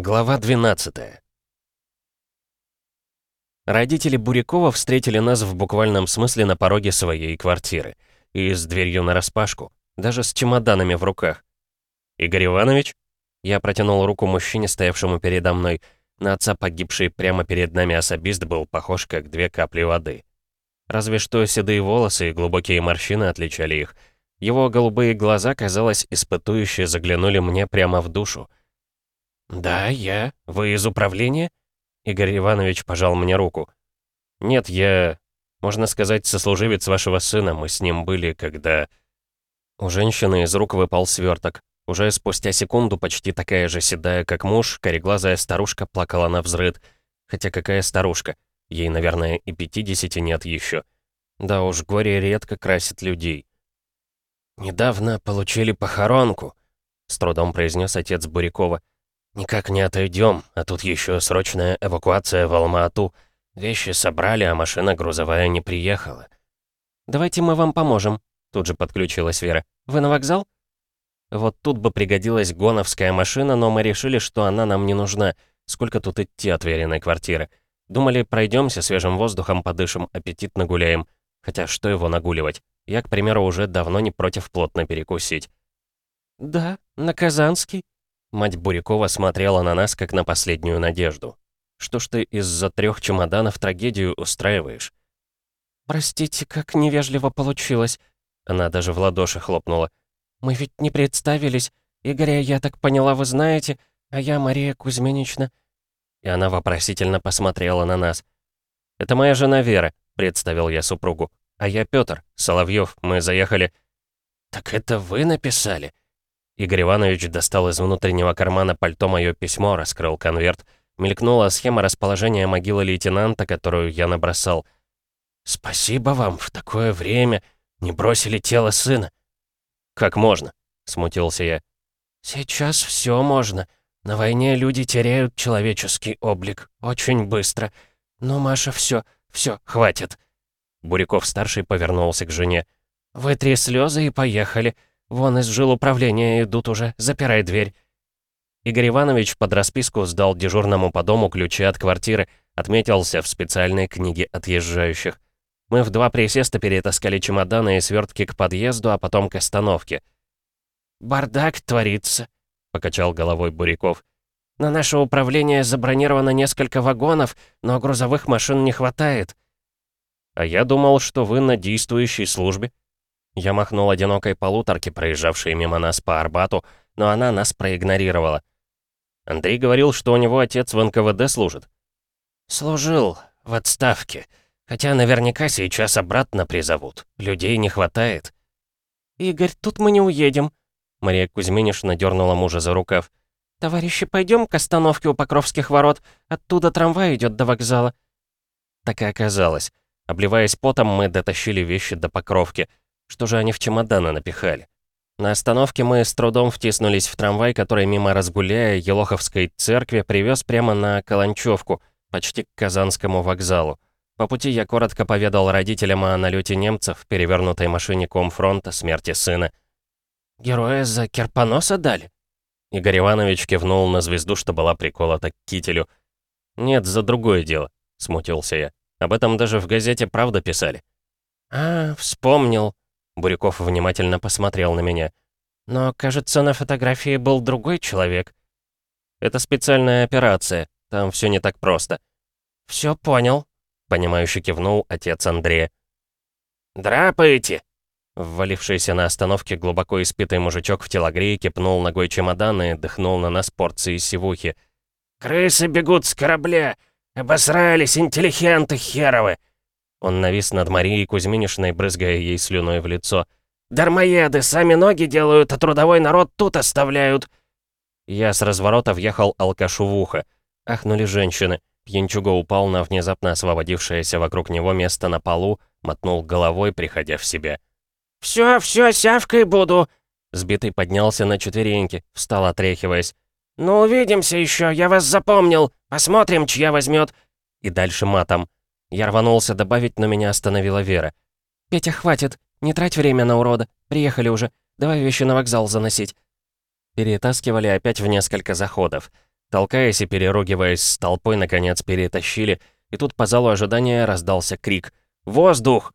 Глава 12 Родители Бурякова встретили нас в буквальном смысле на пороге своей квартиры. И с дверью нараспашку, даже с чемоданами в руках. «Игорь Иванович?» Я протянул руку мужчине, стоявшему передо мной. На отца погибший прямо перед нами особист был похож, как две капли воды. Разве что седые волосы и глубокие морщины отличали их. Его голубые глаза, казалось, испытующе заглянули мне прямо в душу. «Да, я. Вы из управления?» Игорь Иванович пожал мне руку. «Нет, я, можно сказать, сослуживец вашего сына. Мы с ним были, когда...» У женщины из рук выпал сверток. Уже спустя секунду почти такая же седая, как муж, кореглазая старушка плакала на взрыд. Хотя какая старушка? Ей, наверное, и пятидесяти нет еще. Да уж, горе редко красит людей. «Недавно получили похоронку», — с трудом произнес отец Бурякова. «Никак не отойдем, а тут еще срочная эвакуация в Алма-Ату. Вещи собрали, а машина грузовая не приехала». «Давайте мы вам поможем», — тут же подключилась Вера. «Вы на вокзал?» Вот тут бы пригодилась гоновская машина, но мы решили, что она нам не нужна. Сколько тут идти от Вериной квартиры? Думали, пройдемся свежим воздухом, подышим, аппетит нагуляем. Хотя что его нагуливать? Я, к примеру, уже давно не против плотно перекусить. «Да, на Казанский», Мать Бурякова смотрела на нас, как на последнюю надежду. Что ж ты из-за трех чемоданов трагедию устраиваешь? «Простите, как невежливо получилось». Она даже в ладоши хлопнула. «Мы ведь не представились. Игоря, я так поняла, вы знаете, а я Мария Кузьминична». И она вопросительно посмотрела на нас. «Это моя жена Вера», — представил я супругу. «А я Пётр, Соловьёв, мы заехали...» «Так это вы написали?» Игорь Иванович достал из внутреннего кармана пальто мое письмо, раскрыл конверт. Мелькнула схема расположения могилы лейтенанта, которую я набросал. «Спасибо вам, в такое время не бросили тело сына». «Как можно?» — смутился я. «Сейчас все можно. На войне люди теряют человеческий облик. Очень быстро. Но, Маша, все, все, хватит». Буряков-старший повернулся к жене. «Вытри слезы и поехали. «Вон из жил управления идут уже, запирай дверь». Игорь Иванович под расписку сдал дежурному по дому ключи от квартиры, отметился в специальной книге отъезжающих. Мы в два присеста перетаскали чемоданы и свертки к подъезду, а потом к остановке. «Бардак творится», — покачал головой Буряков. «На наше управление забронировано несколько вагонов, но грузовых машин не хватает». «А я думал, что вы на действующей службе», я махнул одинокой полуторке, проезжавшей мимо нас по Арбату, но она нас проигнорировала. Андрей говорил, что у него отец в НКВД служит. «Служил, в отставке. Хотя наверняка сейчас обратно призовут. Людей не хватает». «Игорь, тут мы не уедем», — Мария Кузьминишна дернула мужа за рукав. «Товарищи, пойдем к остановке у Покровских ворот. Оттуда трамвай идет до вокзала». Так и оказалось. Обливаясь потом, мы дотащили вещи до Покровки — что же они в чемоданы напихали? На остановке мы с трудом втиснулись в трамвай, который мимо разгуляя Елоховской церкви привез прямо на Каланчевку, почти к Казанскому вокзалу. По пути я коротко поведал родителям о налете немцев в перевернутой машине Комфронта смерти сына. «Героя за Керпоноса дали?» Игорь Иванович кивнул на звезду, что была приколота к кителю. «Нет, за другое дело», — смутился я. «Об этом даже в газете «Правда» писали». «А, вспомнил», Буряков внимательно посмотрел на меня. «Но, кажется, на фотографии был другой человек». «Это специальная операция. Там все не так просто». «Все понял», — понимающе кивнул отец Андрея. «Драпайте!» Ввалившийся на остановке глубоко испитый мужичок в телогрейке пнул ногой чемодан и дыхнул на нас порции сивухи. «Крысы бегут с корабля! Обосрались, интеллигенты херовы! Он навис над Марией Кузьминишной, брызгая ей слюной в лицо. «Дармоеды, сами ноги делают, а трудовой народ тут оставляют!» Я с разворота въехал алкашу в ухо. Ахнули женщины. Пьянчуга упал на внезапно освободившееся вокруг него место на полу, мотнул головой, приходя в себя. «Всё, всё, сявкой буду!» Сбитый поднялся на четвереньки, встал отряхиваясь. «Ну, увидимся ещё, я вас запомнил! Посмотрим, чья возьмёт!» И дальше матом. Я рванулся добавить, но меня остановила Вера. «Петя, хватит! Не трать время на урода! Приехали уже! Давай вещи на вокзал заносить!» Перетаскивали опять в несколько заходов. Толкаясь и переругиваясь с толпой, наконец перетащили, и тут по залу ожидания раздался крик «Воздух!».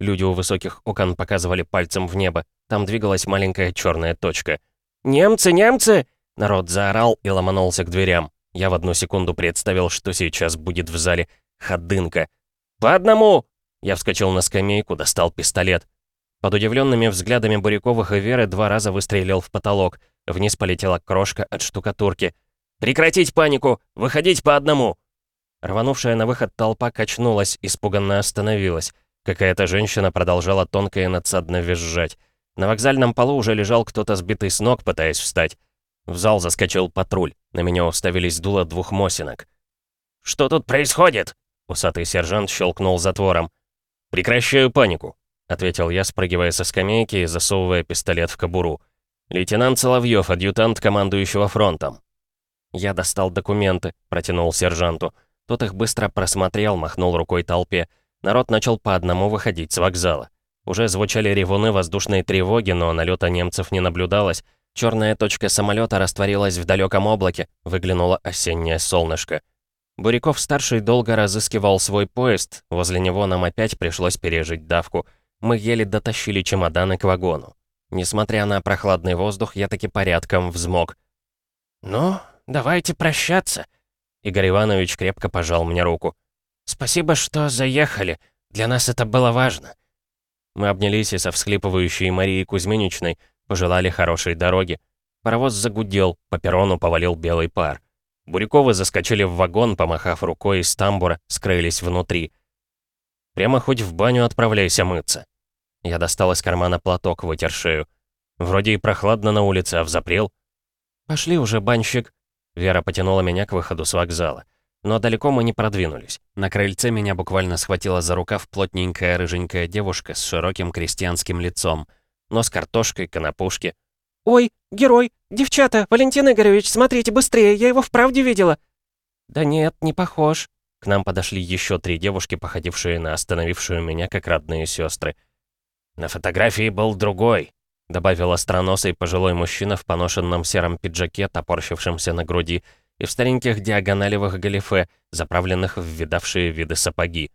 Люди у высоких окон показывали пальцем в небо. Там двигалась маленькая черная точка. «Немцы, немцы!» Народ заорал и ломанулся к дверям. Я в одну секунду представил, что сейчас будет в зале. Ходынка. «По одному!» Я вскочил на скамейку, достал пистолет. Под удивленными взглядами Буряковых и Веры два раза выстрелил в потолок. Вниз полетела крошка от штукатурки. «Прекратить панику! Выходить по одному!» Рванувшая на выход толпа качнулась, испуганно остановилась. Какая-то женщина продолжала тонко и надсадно визжать. На вокзальном полу уже лежал кто-то сбитый с ног, пытаясь встать. В зал заскочил патруль. На меня уставились дуло двух мосинок. «Что тут происходит?» Усатый сержант щелкнул затвором. «Прекращаю панику», — ответил я, спрыгивая со скамейки и засовывая пистолет в кобуру. «Лейтенант Соловьев, адъютант командующего фронтом». Я достал документы, протянул сержанту. Тот их быстро просмотрел, махнул рукой толпе. Народ начал по одному выходить с вокзала. Уже звучали ревуны воздушной тревоги, но налета немцев не наблюдалось. Черная точка самолета растворилась в далеком облаке, выглянуло осеннее солнышко. Буряков-старший долго разыскивал свой поезд, возле него нам опять пришлось пережить давку. Мы еле дотащили чемоданы к вагону. Несмотря на прохладный воздух, я таки порядком взмок. «Ну, давайте прощаться», Игорь Иванович крепко пожал мне руку. «Спасибо, что заехали. Для нас это было важно». Мы обнялись и со всхлипывающей Марией Кузьминичной пожелали хорошей дороги. Паровоз загудел, по перрону повалил белый пар. Буряковы заскочили в вагон, помахав рукой из тамбура, скрылись внутри. «Прямо хоть в баню отправляйся мыться». Я достал из кармана платок, вытер шею. Вроде и прохладно на улице, а взапрел. «Пошли уже, банщик», Вера потянула меня к выходу с вокзала. Но далеко мы не продвинулись. На крыльце меня буквально схватила за рукав плотненькая рыженькая девушка с широким крестьянским лицом. Нос картошкой, конопушки. «Ой, герой! Девчата! Валентин Игоревич, смотрите быстрее, я его вправде видела!» «Да нет, не похож». К нам подошли еще три девушки, походившие на остановившую меня как родные сестры. «На фотографии был другой», добавил остроносый пожилой мужчина в поношенном сером пиджаке, топорщившемся на груди, и в стареньких диагоналевых галифе, заправленных в видавшие виды сапоги.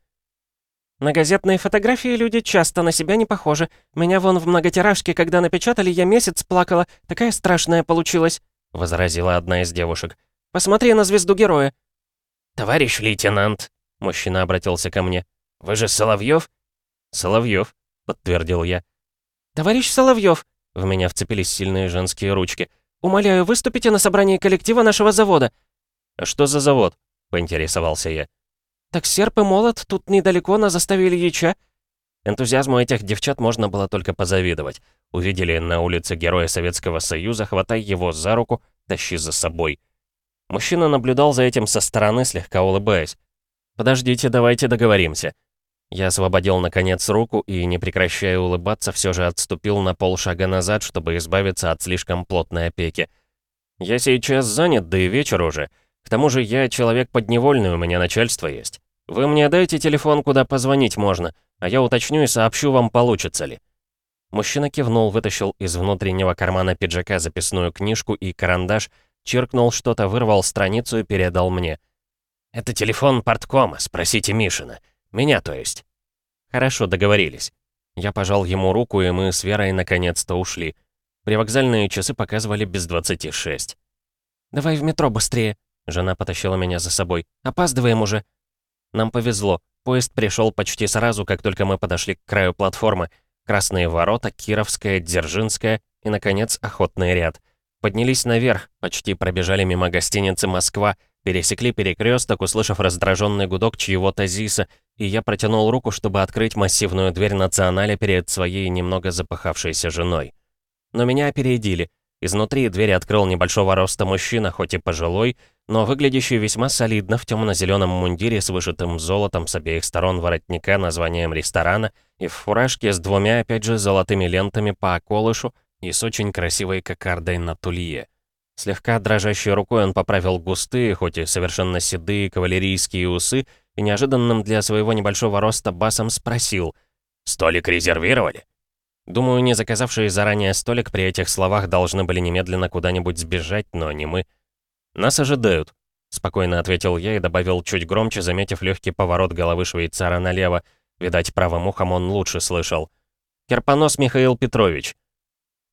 «На газетные фотографии люди часто на себя не похожи. Меня вон в многотиражке, когда напечатали, я месяц плакала. Такая страшная получилась», — возразила одна из девушек. «Посмотри на звезду героя». «Товарищ лейтенант», — мужчина обратился ко мне. «Вы же Соловьев?» «Соловьев», — подтвердил я. «Товарищ Соловьев!» В меня вцепились сильные женские ручки. «Умоляю, выступите на собрании коллектива нашего завода». «А что за завод?» — поинтересовался я. «Так серп и молот тут недалеко на заставе Ильича». Энтузиазму этих девчат можно было только позавидовать. Увидели на улице героя Советского Союза, хватай его за руку, тащи за собой. Мужчина наблюдал за этим со стороны, слегка улыбаясь. «Подождите, давайте договоримся. Я освободил, наконец, руку и, не прекращая улыбаться, все же отступил на полшага назад, чтобы избавиться от слишком плотной опеки. «Я сейчас занят, да и вечер уже. К тому же я человек подневольный, у меня начальство есть. Вы мне дайте телефон, куда позвонить можно, а я уточню и сообщу вам, получится ли». Мужчина кивнул, вытащил из внутреннего кармана пиджака записную книжку и карандаш, чиркнул что-то, вырвал страницу и передал мне. «Это телефон порткома, спросите Мишина. Меня, то есть. Хорошо, договорились. Я пожал ему руку, и мы с Верой наконец-то ушли. Привокзальные часы показывали без 26. «Давай в метро быстрее», — жена потащила меня за собой. «Опаздываем уже». Нам повезло. Поезд пришел почти сразу, как только мы подошли к краю платформы. Красные ворота, Кировская, Дзержинская и, наконец, охотный ряд. Поднялись наверх, почти пробежали мимо гостиницы «Москва», пересекли перекресток, услышав раздраженный гудок чьего-то ЗИСа, и я протянул руку, чтобы открыть массивную дверь националя перед своей немного запыхавшейся женой. Но меня опередили. Изнутри дверь открыл небольшого роста мужчина, хоть и пожилой, но выглядящий весьма солидно в темно-зеленом мундире с вышитым золотом с обеих сторон воротника названием ресторана и в фуражке с двумя, опять же, золотыми лентами по околышу и с очень красивой кокардой на тулье. Слегка дрожащей рукой он поправил густые, хоть и совершенно седые кавалерийские усы и неожиданным для своего небольшого роста басом спросил «Столик резервировали?» Думаю, не заказавшие заранее столик при этих словах должны были немедленно куда-нибудь сбежать, но не мы. «Нас ожидают», — спокойно ответил я и добавил чуть громче, заметив легкий поворот головы швейцара налево. Видать, правым ухом он лучше слышал. «Керпонос Михаил Петрович».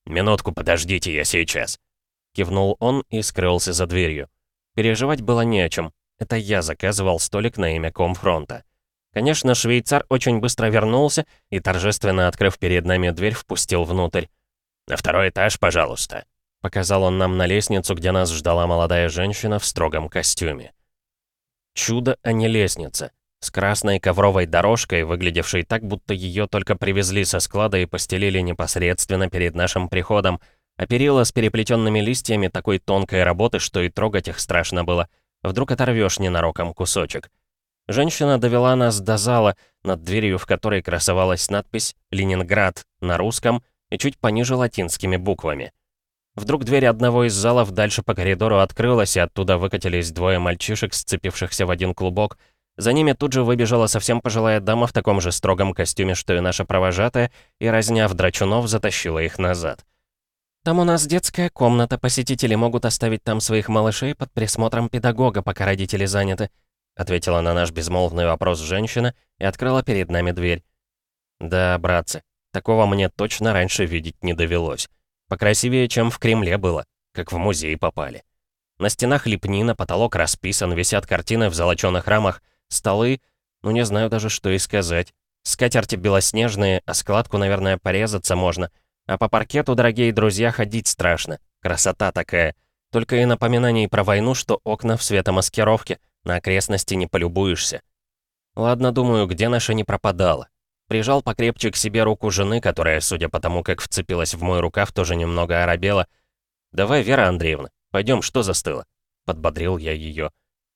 «Минутку, подождите, я сейчас», — кивнул он и скрылся за дверью. Переживать было не о чем. Это я заказывал столик на имя Комфронта. Конечно, швейцар очень быстро вернулся и, торжественно открыв перед нами дверь, впустил внутрь. «На второй этаж, пожалуйста», — показал он нам на лестницу, где нас ждала молодая женщина в строгом костюме. Чудо, а не лестница. С красной ковровой дорожкой, выглядевшей так, будто ее только привезли со склада и постелили непосредственно перед нашим приходом, а перила с переплетенными листьями такой тонкой работы, что и трогать их страшно было. Вдруг оторвешь ненароком кусочек. Женщина довела нас до зала, над дверью в которой красовалась надпись «Ленинград» на русском и чуть пониже латинскими буквами. Вдруг дверь одного из залов дальше по коридору открылась, и оттуда выкатились двое мальчишек, сцепившихся в один клубок. За ними тут же выбежала совсем пожилая дама в таком же строгом костюме, что и наша провожатая, и, разняв драчунов, затащила их назад. «Там у нас детская комната, посетители могут оставить там своих малышей под присмотром педагога, пока родители заняты», ответила на наш безмолвный вопрос женщина и открыла перед нами дверь. «Да, братцы, такого мне точно раньше видеть не довелось. Покрасивее, чем в Кремле было, как в музей попали. На стенах лепнина, потолок расписан, висят картины в золочёных рамах, столы, ну не знаю даже, что и сказать. Скатерти белоснежные, а складку, наверное, порезаться можно. А по паркету, дорогие друзья, ходить страшно. Красота такая. Только и напоминаний про войну, что окна в светомаскировке — на окрестности не полюбуешься. Ладно, думаю, где наша не пропадала. Прижал покрепче к себе руку жены, которая, судя по тому, как вцепилась в мой рукав, тоже немного оробела. «Давай, Вера Андреевна, пойдем, что застыло?» Подбодрил я ее.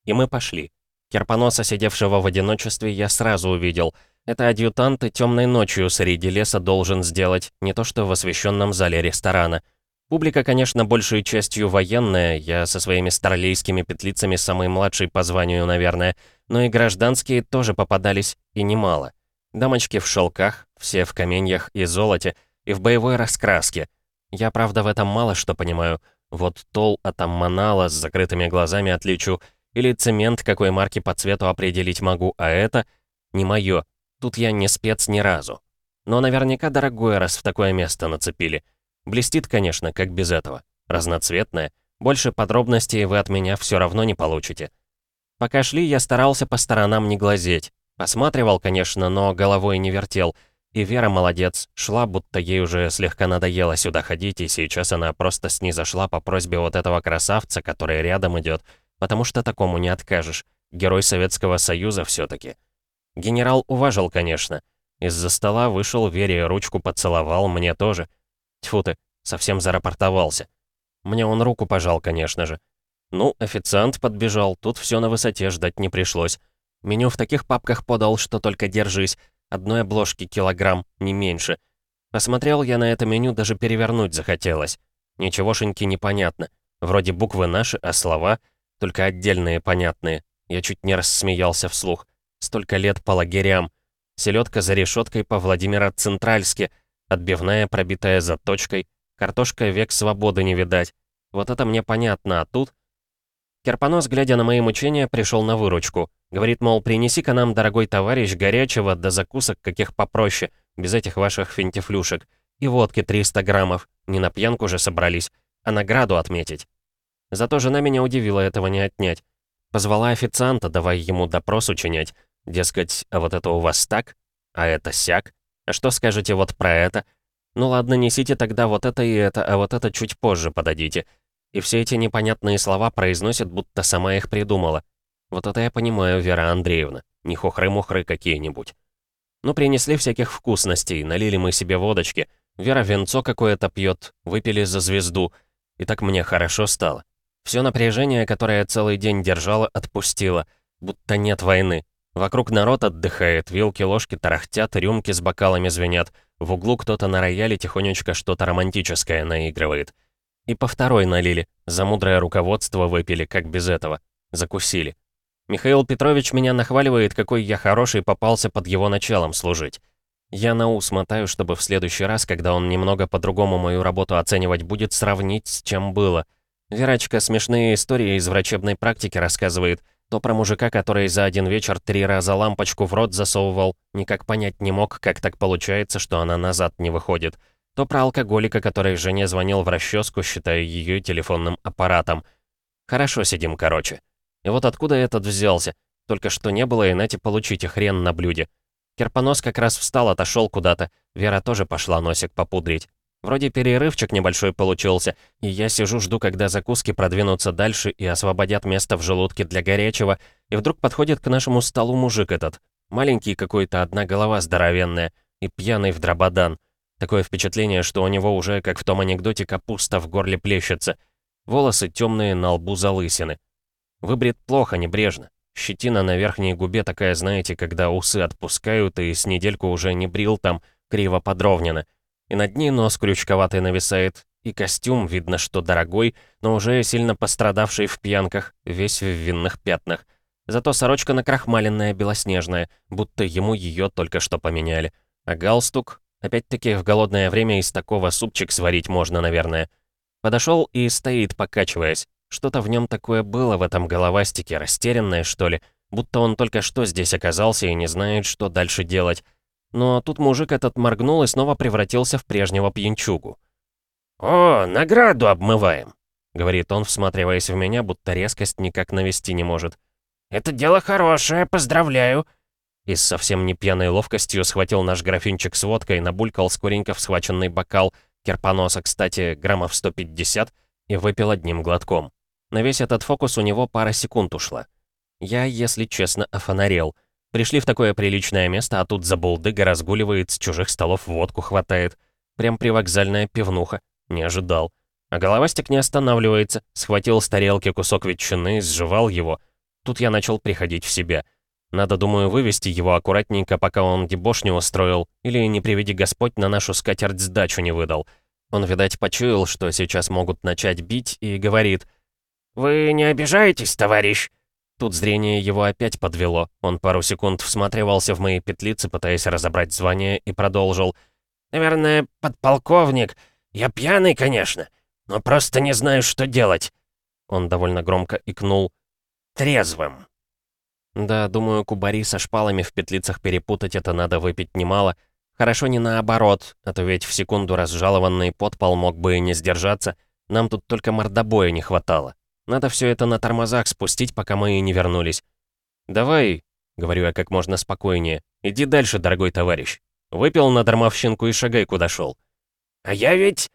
И мы пошли. Керпоноса, сидевшего в одиночестве, я сразу увидел. Это адъютант и темной ночью среди леса должен сделать, не то что в освещенном зале ресторана — Публика, конечно, большей частью военная, я со своими старлейскими петлицами самый младший по званию, наверное, но и гражданские тоже попадались, и немало. Дамочки в шелках, все в каменьях и золоте, и в боевой раскраске. Я, правда, в этом мало что понимаю. Вот тол от аммонала с закрытыми глазами отличу, или цемент какой марки по цвету определить могу, а это не мое. Тут я не спец ни разу. Но наверняка дорогое, раз в такое место нацепили. Блестит, конечно, как без этого. Разноцветная. Больше подробностей вы от меня все равно не получите. Пока шли, я старался по сторонам не глазеть. Посматривал, конечно, но головой не вертел. И Вера молодец, шла, будто ей уже слегка надоело сюда ходить, и сейчас она просто снизошла по просьбе вот этого красавца, который рядом идет, потому что такому не откажешь. Герой Советского Союза все таки Генерал уважил, конечно. Из-за стола вышел, Вере ручку поцеловал, мне тоже. Тьфу ты, совсем зарапортовался. Мне он руку пожал, конечно же. Ну, официант подбежал, тут все на высоте, ждать не пришлось. Меню в таких папках подал, что только держись. Одной обложки килограмм, не меньше. Посмотрел я на это меню, даже перевернуть захотелось. Ничегошеньки непонятно. Вроде буквы наши, а слова только отдельные понятные. Я чуть не рассмеялся вслух. Столько лет по лагерям. Селедка за решеткой по Владимира Центральске — Отбивная, пробитая заточкой. Картошка век свободы не видать. Вот это мне понятно, а тут... Керпонос, глядя на мои мучения, пришел на выручку. Говорит, мол, принеси-ка нам, дорогой товарищ, горячего да закусок каких попроще, без этих ваших финтифлюшек. И водки 300 граммов. Не на пьянку же собрались, а награду отметить. Зато жена меня удивила, этого не отнять. Позвала официанта, давай ему допрос учинять. Дескать, а вот это у вас так, а это сяк. А что скажете вот про это? Ну ладно, несите тогда вот это и это, а вот это чуть позже подадите. И все эти непонятные слова произносят, будто сама их придумала. Вот это я понимаю, Вера Андреевна. Не хухры-мухры какие-нибудь. Ну, принесли всяких вкусностей, налили мы себе водочки. Вера венцо какое-то пьет, выпили за звезду. И так мне хорошо стало. Все напряжение, которое целый день держало, отпустило. Будто нет войны. Вокруг народ отдыхает, вилки-ложки тарахтят, рюмки с бокалами звенят. В углу кто-то на рояле тихонечко что-то романтическое наигрывает. И по второй налили. За мудрое руководство выпили, как без этого. Закусили. Михаил Петрович меня нахваливает, какой я хороший попался под его началом служить. Я на ус мотаю, чтобы в следующий раз, когда он немного по-другому мою работу оценивать будет, сравнить с чем было. Верочка смешные истории из врачебной практики рассказывает. То про мужика, который за один вечер три раза лампочку в рот засовывал, никак понять не мог, как так получается, что она назад не выходит. То про алкоголика, который жене звонил в расческу, считая ее телефонным аппаратом. Хорошо сидим, короче. И вот откуда этот взялся? Только что не было, и нате получите хрен на блюде. Керпонос как раз встал, отошел куда-то. Вера тоже пошла носик попудрить. Вроде перерывчик небольшой получился, и я сижу жду, когда закуски продвинутся дальше и освободят место в желудке для горячего, и вдруг подходит к нашему столу мужик этот. Маленький какой-то, одна голова здоровенная, и пьяный в дрободан. Такое впечатление, что у него уже, как в том анекдоте, капуста в горле плещется. Волосы темные, на лбу залысины. Выбрит плохо, небрежно. Щетина на верхней губе такая, знаете, когда усы отпускают, и с недельку уже не брил там, криво подровнено. И над ней нос крючковатый нависает, и костюм, видно, что дорогой, но уже сильно пострадавший в пьянках, весь в винных пятнах. Зато сорочка накрахмаленная, белоснежная, будто ему ее только что поменяли. А галстук? Опять-таки, в голодное время из такого супчик сварить можно, наверное. Подошел и стоит, покачиваясь. Что-то в нем такое было в этом головастике, растерянное, что ли, будто он только что здесь оказался и не знает, что дальше делать. Но тут мужик этот моргнул и снова превратился в прежнего пьянчугу. «О, награду обмываем», — говорит он, всматриваясь в меня, будто резкость никак навести не может. «Это дело хорошее, поздравляю». И с совсем не пьяной ловкостью схватил наш графинчик с водкой, набулькал скоренько в схваченный бокал, керпоноса, кстати, граммов 150, и выпил одним глотком. На весь этот фокус у него пара секунд ушла. Я, если честно, офонарел. Пришли в такое приличное место, а тут забулдыга разгуливает, с чужих столов водку хватает. Прям привокзальная пивнуха. Не ожидал. А головастик не останавливается, схватил с тарелки кусок ветчины, сживал его. Тут я начал приходить в себя. Надо, думаю, вывести его аккуратненько, пока он дебош не устроил, или, не приведи Господь, на нашу скатерть сдачу не выдал. Он, видать, почуял, что сейчас могут начать бить, и говорит — «Вы не обижаетесь, товарищ?» Тут зрение его опять подвело. Он пару секунд всматривался в мои петлицы, пытаясь разобрать звание, и продолжил. «Наверное, подполковник. Я пьяный, конечно, но просто не знаю, что делать». Он довольно громко икнул. «Трезвым». Да, думаю, кубари со шпалами в петлицах перепутать это надо выпить немало. Хорошо не наоборот, а то ведь в секунду разжалованный подпол мог бы и не сдержаться. Нам тут только мордобоя не хватало. Надо все это на тормозах спустить, пока мы не вернулись. «Давай», — говорю я как можно спокойнее, — «иди дальше, дорогой товарищ. Выпил на дармовщинку и шагай, куда шел». «А я ведь...»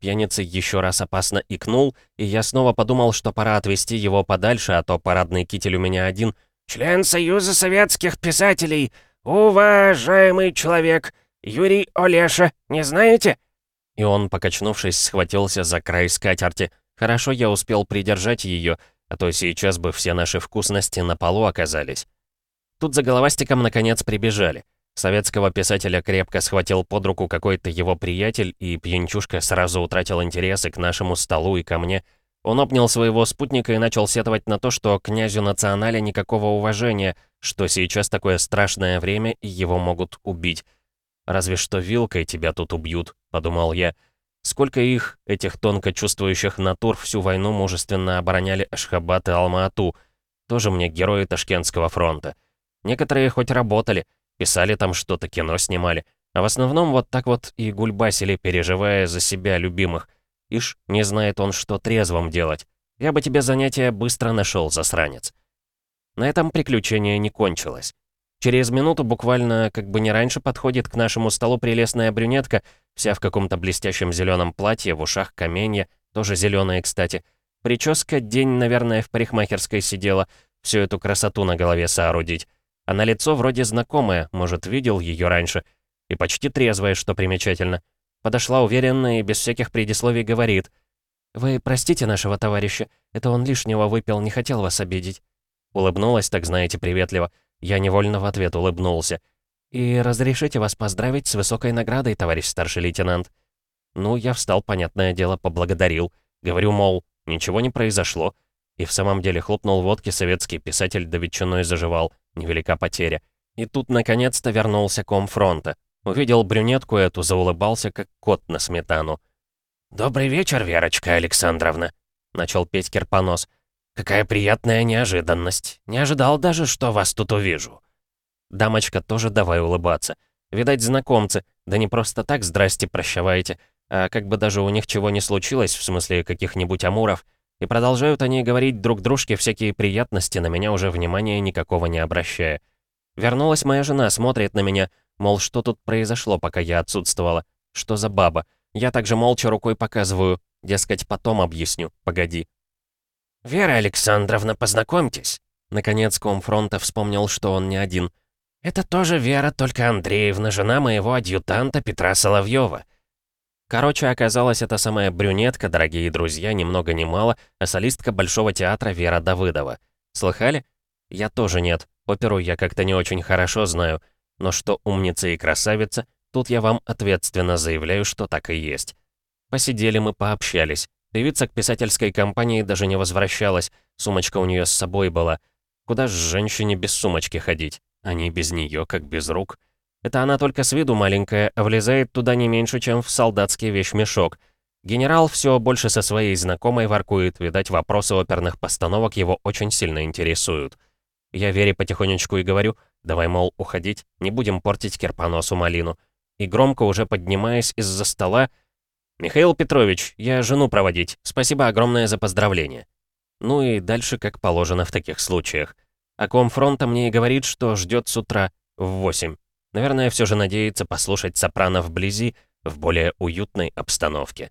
Пьяница еще раз опасно икнул, и я снова подумал, что пора отвезти его подальше, а то парадный китель у меня один. «Член Союза Советских Писателей, уважаемый человек, Юрий Олеша, не знаете?» И он, покачнувшись, схватился за край скатерти — Хорошо я успел придержать ее, а то сейчас бы все наши вкусности на полу оказались. Тут за головастиком наконец прибежали. Советского писателя крепко схватил под руку какой-то его приятель, и пьянчушка сразу утратил интересы к нашему столу и ко мне. Он обнял своего спутника и начал сетовать на то, что князю националя никакого уважения, что сейчас такое страшное время, и его могут убить. «Разве что вилкой тебя тут убьют», — подумал я. Сколько их, этих тонко чувствующих натур, всю войну мужественно обороняли Ашхабад и Алма-Ату. Тоже мне герои Ташкентского фронта. Некоторые хоть работали, писали там что-то, кино снимали. А в основном вот так вот и гульбасили, переживая за себя любимых. Ишь, не знает он, что трезвым делать. Я бы тебе занятие быстро нашел, засранец. На этом приключение не кончилось. Через минуту буквально, как бы не раньше, подходит к нашему столу прелестная брюнетка, вся в каком-то блестящем зеленом платье, в ушах каменья, тоже зеленые, кстати. Прическа день, наверное, в парикмахерской сидела, всю эту красоту на голове соорудить. А на лицо вроде знакомое, может, видел ее раньше. И почти трезвая, что примечательно. Подошла уверенно и без всяких предисловий говорит. «Вы простите нашего товарища, это он лишнего выпил, не хотел вас обидеть». Улыбнулась, так знаете, приветливо. Я невольно в ответ улыбнулся. «И разрешите вас поздравить с высокой наградой, товарищ старший лейтенант?» Ну, я встал, понятное дело, поблагодарил. Говорю, мол, ничего не произошло. И в самом деле хлопнул водки советский писатель да ветчиной заживал. Невелика потеря. И тут наконец-то вернулся ком фронта. Увидел брюнетку эту, заулыбался, как кот на сметану. «Добрый вечер, Верочка Александровна!» начал петь Кирпонос. «Какая приятная неожиданность. Не ожидал даже, что вас тут увижу». Дамочка тоже давай улыбаться. Видать, знакомцы, да не просто так «здрасте, прощавайте», а как бы даже у них чего не случилось, в смысле каких-нибудь амуров. И продолжают они говорить друг дружке всякие приятности, на меня уже внимания никакого не обращая. Вернулась моя жена, смотрит на меня, мол, что тут произошло, пока я отсутствовала. Что за баба? Я также молча рукой показываю, дескать, потом объясню, погоди. «Вера Александровна, познакомьтесь!» Наконец комфронта вспомнил, что он не один. «Это тоже Вера, только Андреевна, жена моего адъютанта Петра Соловьева. Короче, оказалась эта самая брюнетка, дорогие друзья, ни много ни мало, а солистка Большого театра Вера Давыдова. Слыхали? Я тоже нет. Оперу я как-то не очень хорошо знаю. Но что умница и красавица, тут я вам ответственно заявляю, что так и есть. Посидели мы, пообщались. Певица к писательской компании даже не возвращалась, сумочка у нее с собой была. Куда ж женщине без сумочки ходить? Они без нее, как без рук. Это она только с виду маленькая, а влезает туда не меньше, чем в солдатский вещмешок. Генерал все больше со своей знакомой воркует, видать, вопросы оперных постановок его очень сильно интересуют. Я Вере потихонечку и говорю, давай, мол, уходить, не будем портить Кирпоносу малину. И громко уже поднимаясь из-за стола, «Михаил Петрович, я жену проводить, спасибо огромное за поздравление». Ну и дальше как положено в таких случаях. А комфронта мне и говорит, что ждет с утра в восемь. Наверное, все же надеется послушать сопрано вблизи, в более уютной обстановке.